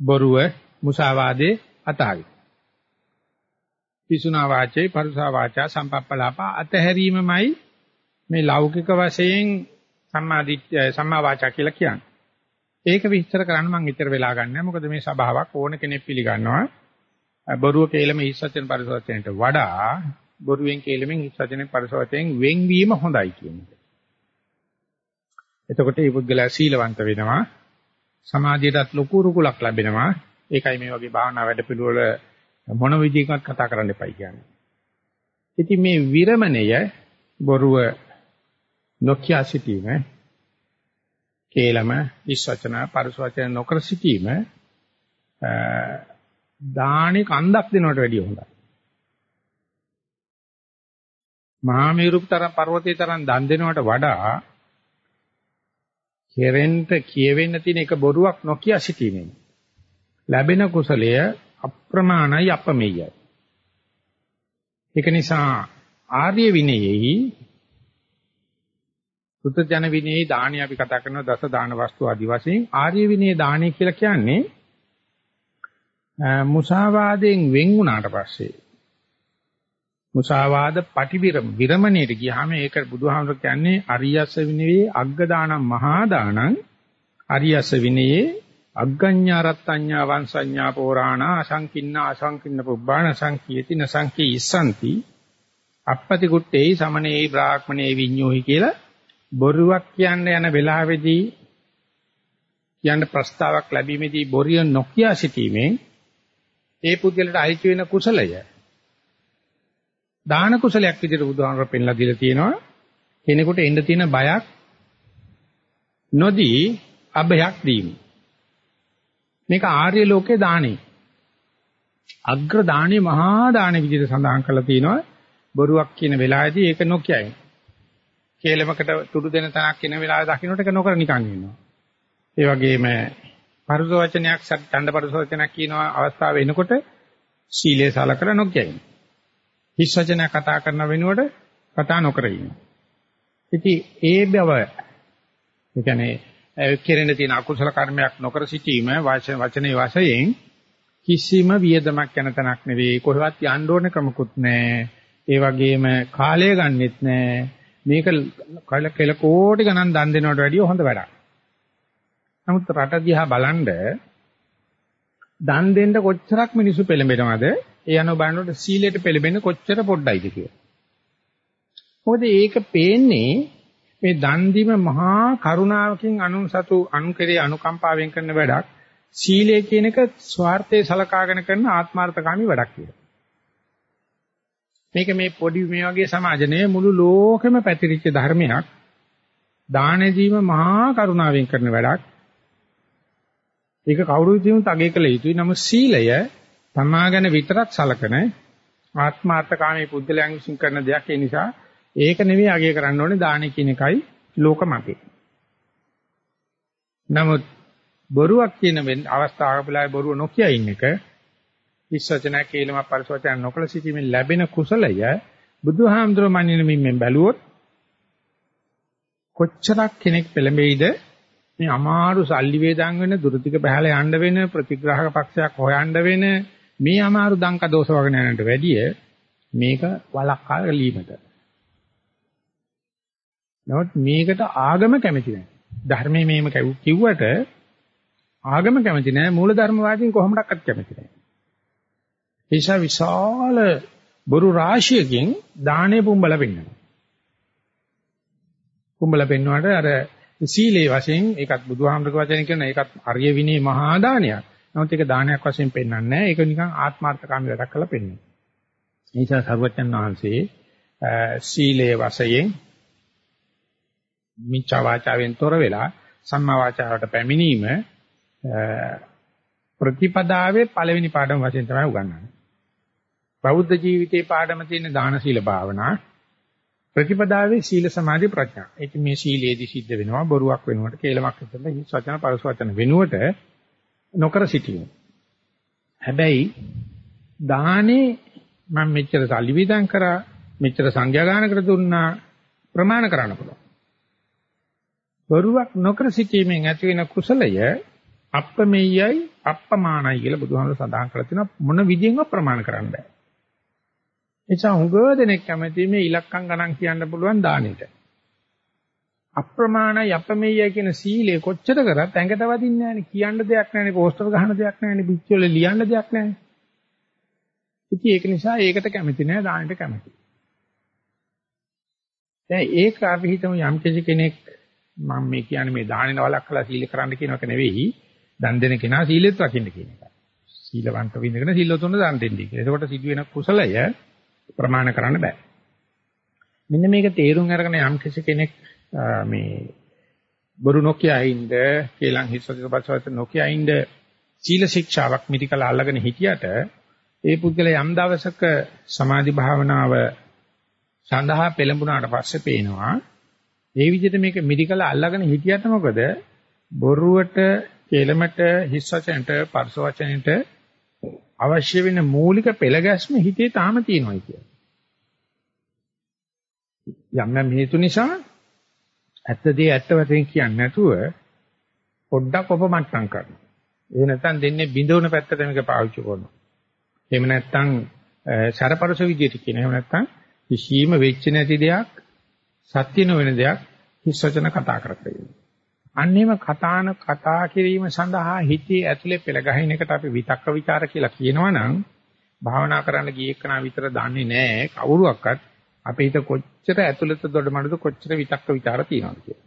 බොරුව මුසාවාදේ අතාවි. පිසුනා වාචේ පරුසා වාචා සම්පප්පලාප අතහැරීමමයි මේ ලෞකික වශයෙන් සම්මාදිට්ඨය සම්මා වාචා කියලා කියන්නේ. ඒක විස්තර කරන්න මම ඉතර වෙලා ගන්නෑ. මොකද මේ සභාවක් ඕන කෙනෙක් පිළිගන්නවා. බොරුව කේලම හිස් වචන පරිසවචනයට වඩා බොරුවෙන් කේලමෙන් හිස් වචනෙන් පරිසවචනෙන් වෙන්වීම හොඳයි කියන එක. එතකොට මේ පුද්ගලයා සීලවන්ත වෙනවා. සමාධියටත් ලොකු රුකුලක් ලැබෙනවා. ඒකයි මේ වගේ භාවනා වැඩපිළිවෙල මොන විදිහකට කතා කරන්න එපයි කියන්නේ. ඉතින් මේ විරමණය බොරුව නොකිය සිටීම කේලම විශ්වචන පරිසවචන නොකර සිටීම දානේ කන්දක් දෙනවට වැඩිය හොඳයි. මහා මේරුප තරම් පර්වතයේ තරම් දන් දෙනවට වඩා කෙරෙන්ට කියවෙන්න තියෙන එක බොරුවක් නොකිය සිටීමෙන් ලැබෙන කුසලය අප්‍රමාණයි අපමෙයයි. ඒක නිසා ආර්ය විනයෙහි සුත්‍රජන විනයේ දානි අපි කතා කරන දස දාන වස්තු ආදි වශයෙන් ආර්ය විනයේ දානි කියලා කියන්නේ මුසාවාදයෙන් වෙන් වුණාට පස්සේ මුසාවාද පටිවිරම විරමණයට ගියාම ඒක බුදුහාමර කියන්නේ අරියස්ස විනයේ අග්ග දානම් මහා දානං අරියස්ස විනයේ අග්ගඤ්ඤාරත්ත්‍ඤ්ඤා වංශඤ්ඤා පෝරාණා අසංකින්න අසංකින්න පුබ්බාණ සංකීති නසංකී ඉස්සන්ති. අපපති කුට්ටේ සමනේ බ්‍රාහ්මණේ විඤ්ඤෝහි කියලා බොරුවක් කියන්න යන වෙලාවේදී කියන්න ප්‍රස්තාවක් ලැබීමේදී බොරිය නොකිය සිටීමෙන් ඒ පුද්ගලට අයිති වෙන කුසලය. දාන කුසලයක් විදිහට බුදුහාමර පෙන්ලා දීලා තියෙනවා. කෙනෙකුට එන්න තියෙන බයක් නොදී අභයක් දීම. මේක ආර්ය ලෝකේ දානේ. අග්‍ර දානේ මහා දානේ විදිහට සඳහන් කරලා තියෙනවා. බොරුවක් කියන වෙලාවේදී ඒක නොකියයි. කේලමකට තුඩු දෙන තනක් කියන වෙලාවේ දකින්නට ඒක නොකර නිකන් ඉන්නවා. ඒ වගේම පරුස වචනයක් ඡණ්ඩ පරුස වචනයක් කියනවා අවස්ථාව එනකොට සීලය සලකර නොකියයි. හිස් වචන කතා කරන වෙනුවට කතා නොකර ඉන්නවා. ඉතින් ඒ බව ඒ කියන්නේ කෙරෙන තියෙන අකුසල කර්මයක් නොකර සිටීම වචනේ වශයෙන් කිසිම වියදමක් යන තැනක් නෙවෙයි කොහෙවත් යන්න ඕන ක්‍රමකුත් නැහැ. ඒ වගේම කාලය ගන්නෙත් නැහැ. මේක කල කෝටි ගණන් දන් දෙනවට වැඩිය හොඳ වැඩක්. නමුත් රට දිහා බලනද දන් දෙන්න කොච්චරක් මිනිස්සු පෙළඹෙනවද? ඒ අනුව බලනකොට සීලයට පෙළඹෙන කොච්චර පොඩ්ඩයිද කියලා. මොකද ඒක පේන්නේ මේ දන් දීම මහා කරුණාවකින් අනුන් සතු අනුකරේ අනුකම්පාවෙන් කරන වැඩක්. සීලය කියන එක ස්වార్థේ සලකාගෙන කරන ආත්මార్థකාමී වැඩක් කියලා. මේක මේ පොඩි මේ වගේ සමාජ නෙවෙයි මුළු ලෝකෙම පැතිරිච්ච ධර්මයක්. දාන දීම මහා කරුණාවෙන් කරන වැඩක්. ඒක කවුරු විදිහට අගය කළ යුතුයි. නමුත් සීලය තමා ගැන විතරක් සලකන ආත්මාර්ථකාමී පුද්ගලයන් විසින් කරන දෙයක් ඒ නිසා ඒක නෙවෙයි අගය කරන්න ඕනේ දානෙ කියන එකයි ලෝකමතේ. නමුත් බොරුවක් කියන අවස්ථාවක බලයි බොරුව නොකිය ඉන්න එක විශ්වචන කේලම පරිසවචන නොකල සිටීමෙන් ලැබෙන කුසලය බුදුහාමුදුරුවෝ මන්නිනමින් බැලුවොත් කොච්චරක් කෙනෙක් පෙළඹෙයිද මේ අමාරු සල්ලි වේදන් වෙන දුරතික බහලා යන්න වෙන ප්‍රතිග්‍රාහක පක්ෂයක් හොයන්න වෙන මේ අමාරු දංක දෝෂ වගන යනට වැඩිය මේක වලක්කා ගැලීමට. නමුත් මේකට ආගම කැමති නැහැ. ධර්මයේ මේම කිව්වට ආගම කැමති නැහැ. මූල ධර්මවාදීන් කොහොමඩක්වත් කැමති නැහැ. ඒසා විශාල බොරු රාශියකින් දානේ පුඹල පෙන්නනවා. පුඹල පෙන්වුවාට අර සීලේ වශයෙන් ඒකත් බුදුහාමරක වචන කියන ඒකත් අරිය විනේ මහා දානයක්. නමුත් ඒක දානයක් වශයෙන් පෙන්වන්නේ නැහැ. ඒක නිකන් ආත්මార్థකාමී වැඩක් කරලා පෙන්වනවා. ඒ නිසා සර්වඥන් වහන්සේ සීලේ වශයෙන් මිච්ඡා වාචාවෙන් තොර වෙලා සම්මා වාචාවට පැමිණීම ප්‍රතිපදාවේ පළවෙනි පාඩම වශයෙන් තමයි උගන්වන්නේ. බෞද්ධ ජීවිතයේ පාඩම තියෙන දාන සීල භාවනා ප්‍රතිපදාවේ සීල සමාධි ප්‍රඥා. ඒක මේ සීලේදී සිද්ධ වෙනවා බොරුවක් වෙනුවට කේලමක් විතර හිස් වචන පරස වචන වෙනුවට නොකර සිටීම. හැබැයි දානේ මම මෙච්චර සල්ලි විදන් කරා මෙච්චර සංඛ්‍යා ගානකට දුන්නා ප්‍රමාණ කරන්න පුළුවන්. බොරුවක් නොකර සිටීමෙන් ඇති වෙන කුසලය අප්‍රමෙයයි අප්‍රමාණයි කියලා බුදුහාමුදුර සඳහන් කරලා තිනවා මොන විදියෙන්වත් ප්‍රමාණ කරන්න බෑ. එචා හුඟ දෙනෙක් කැමති මේ ඉලක්කම් ගණන් කියන්න පුළුවන් දානෙට. අප්‍රමාණයි අප්‍රමෙයයි කියන සීලය කොච්චර කරත් ඇඟට වදින්නේ නැහැනේ. කියන්න දෙයක් නැහැනේ. පෝස්ටර් ගහන්න දෙයක් නැහැනේ. පිටිවල ලියන්න දෙයක් නැහැනේ. ඉතින් ඒක නිසා ඒකට කැමති නෑ දානෙට කැමති. දැන් ඒක අපි හිතමු යම් කෙනෙක් මම මේ කියන්නේ මේ දානෙන වලක් කළා සීල කරන්න කියන එක නෙවෙයි. දන් දෙන කෙනා සීලෙත් රකින්න කියන එක. සීලවන්ත විඳගෙන සීලොතුන දන් දෙන්නේ කියලා. එතකොට සිදුවෙන කුසලය ප්‍රමාණ කරන්න බෑ. මෙන්න මේක තේරුම් අරගෙන යම් කෙනෙක් මේ බොරු නොකියින්ද කේලම් හිස්සක පස්සට නොකියින්ද සීල ශික්ෂාවක් මිදිකලා අල්ලගෙන හිටියට ඒ පුද්ගලයා යම් දවසක සමාධි භාවනාව සඳහා පෙළඹුණාට පස්සේ පේනවා ඒ විදිහට මේක මිදිකලා අල්ලගෙන හිටියට මොකද බොරුවට කේලමට හිස් වචනට පරස වචනට අවශ්‍ය වෙන මූලික පෙළ ගැස්ම හිතේ තාම තියෙනවා කියන්නේ. යම් යම් හේතු නිසා ඇත්ත දේ ඇත්ත වශයෙන් කියන්නේ නැතුව පොඩ්ඩක් ඔපමට්ටම් කරනවා. ඒ නැත්නම් දෙන්නේ බිඳවන පැත්තට මේක පාවිච්චි කරනවා. එහෙම නැත්නම් සරපරස විදියට කියන. එහෙම නැත්නම් කිසිම වෙච්ච නැති දෙයක් සත්‍ය නොවන දෙයක් හිස් වචන කතා කරගෙන. අන්නේම කතාන කතා කිරීම සඳහා හිතේ ඇතුලේ පෙළ ගහින එකට අපි විතක්ක ਵਿਚාර කියලා කියනවනම් භාවනා කරන්න ගිය එකනා විතර දන්නේ නැහැ කවුරුවක්වත් අපේ හිත කොච්චර ඇතුළත දොඩමඩද කොච්චර විතක්ක ਵਿਚාර තියෙනවද කියලා.